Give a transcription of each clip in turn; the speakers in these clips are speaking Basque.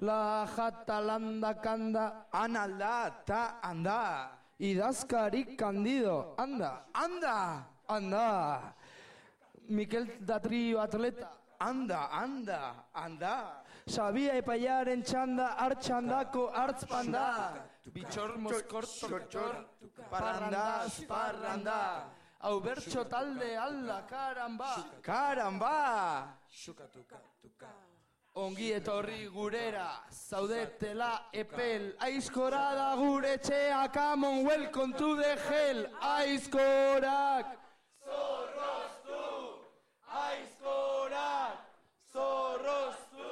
La jata landa kanda, Han alda, ta anda. idazkarik kandido, anda, Anda, anda. Mikel Datrio atleta, anda, anda, anda. Sabia epaiaren txanda, hartxandako hartzpanda. Bitxor mozkorto, Txor, parranda, parranda. Hau bertso talde alda, karamba. Karamba! Ongi etorri gurera, zaudetela epel, aizkora da gure etxea, come on, welcome to the hell, aizkorak. Aizkorak, zorroztu.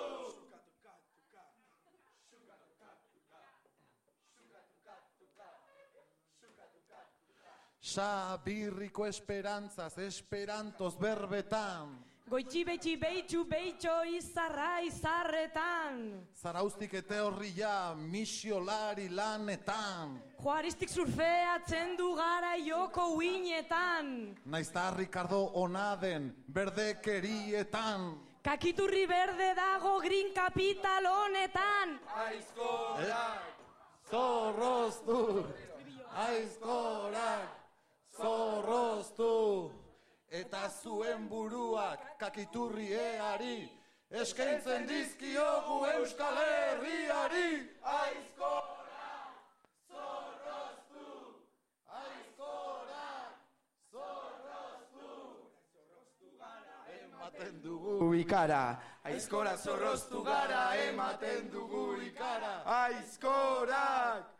Sabirriko esperantzaz, esperantoz berbetan. Goitxi betxi beitxu beitxo izarra izarretan. Zaraustik ete horria misiolari lanetan. Juaristik surfeatzen du gara joko uinetan. Naizta Ricardo onaden, berdekerietan. Kakiturri berde dago green capital honetan. Aizkorak, Zorroztu, aizkorak, Zuen buruak kakiturrieari, eskaintzen dizkiogu Euskal Herriari. Aizkorak, zorroztu, aizkorak, zorroztu. Ematen dugu ikara. Aizkora zorroztu gara, ematen dugu ikara. Aizkorak,